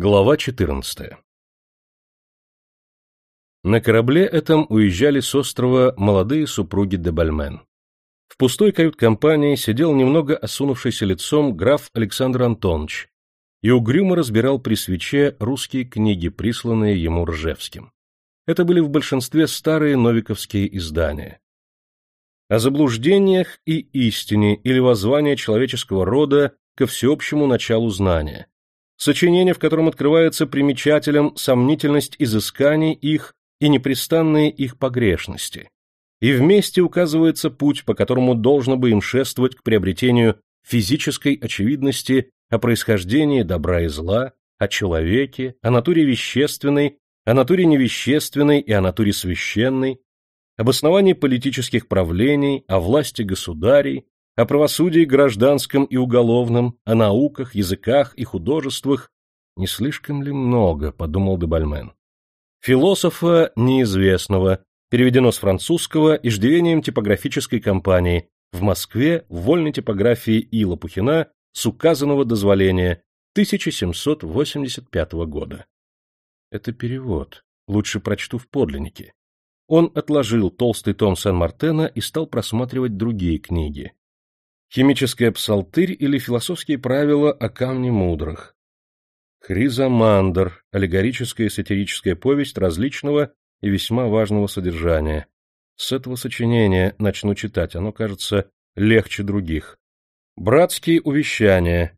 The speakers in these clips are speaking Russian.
Глава 14 На корабле этом уезжали с острова молодые супруги де Бальмен. В пустой кают-компании сидел немного осунувшийся лицом граф Александр Антонович и угрюмо разбирал при свече русские книги, присланные ему Ржевским. Это были в большинстве старые новиковские издания. О заблуждениях и истине или воззвание человеческого рода ко всеобщему началу знания, сочинение, в котором открывается примечателям сомнительность изысканий их и непрестанные их погрешности, и вместе указывается путь, по которому должно бы им шествовать к приобретению физической очевидности о происхождении добра и зла, о человеке, о натуре вещественной, о натуре невещественной и о натуре священной, об основании политических правлений, о власти государей, о правосудии гражданском и уголовном, о науках, языках и художествах не слишком ли много, подумал Дебальмен. Философа неизвестного, переведено с французского иждивением типографической компании в Москве в вольной типографии И. Лопухина с указанного дозволения 1785 года. Это перевод, лучше прочту в подлиннике. Он отложил толстый том Сен-Мартена и стал просматривать другие книги химическая псалтырь или философские правила о камне мудрых. Хризамандр, аллегорическая сатирическая повесть различного и весьма важного содержания. С этого сочинения начну читать, оно кажется легче других. Братские увещания.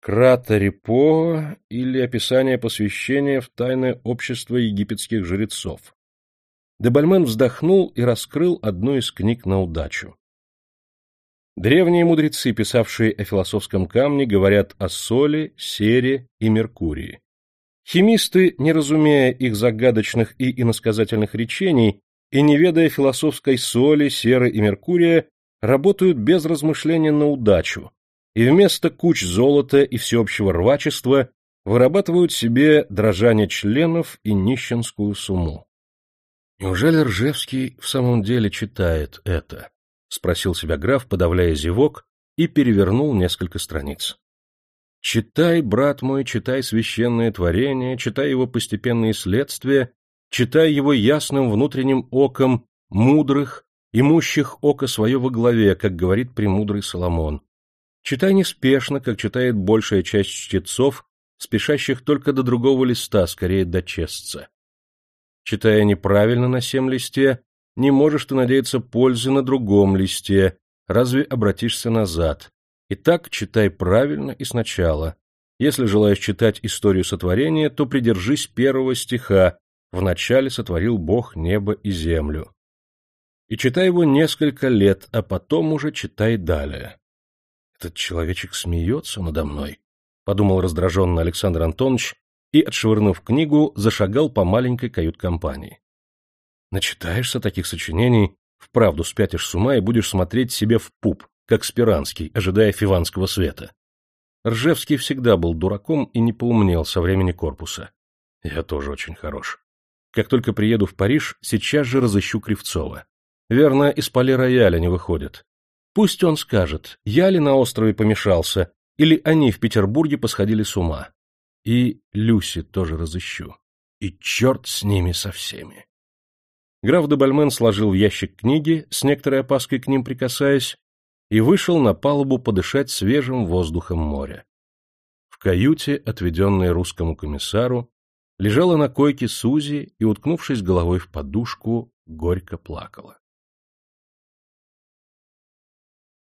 Кратарипо или описание посвящения в тайное общество египетских жрецов. Дебальмен вздохнул и раскрыл одну из книг на удачу. Древние мудрецы, писавшие о философском камне, говорят о соли, сере и меркурии. Химисты, не разумея их загадочных и иносказательных речений и не ведая философской соли, серы и меркурия, работают без размышления на удачу, и вместо куч золота и всеобщего рвачества вырабатывают себе дрожание членов и нищенскую сумму. Неужели Ржевский в самом деле читает это? — спросил себя граф, подавляя зевок, и перевернул несколько страниц. «Читай, брат мой, читай священное творение, читай его постепенные следствия, читай его ясным внутренним оком мудрых, имущих око свое во главе, как говорит премудрый Соломон. Читай неспешно, как читает большая часть чтецов, спешащих только до другого листа, скорее до честца. Читая неправильно на семь листе, не можешь ты надеяться пользы на другом листе, разве обратишься назад. Итак, читай правильно и сначала. Если желаешь читать историю сотворения, то придержись первого стиха «Вначале сотворил Бог небо и землю». И читай его несколько лет, а потом уже читай далее. «Этот человечек смеется надо мной», — подумал раздраженно Александр Антонович и, отшвырнув книгу, зашагал по маленькой кают-компании. Начитаешься таких сочинений, вправду спятишь с ума и будешь смотреть себе в пуп, как Спиранский, ожидая фиванского света. Ржевский всегда был дураком и не поумнел со времени корпуса. Я тоже очень хорош. Как только приеду в Париж, сейчас же разыщу Кривцова. Верно, из поле-рояля не выходит. Пусть он скажет, я ли на острове помешался, или они в Петербурге посходили с ума. И Люси тоже разыщу. И черт с ними со всеми. Граф де Бальмен сложил ящик книги, с некоторой опаской к ним прикасаясь, и вышел на палубу подышать свежим воздухом моря. В каюте, отведенной русскому комиссару, лежала на койке Сузи и, уткнувшись головой в подушку, горько плакала.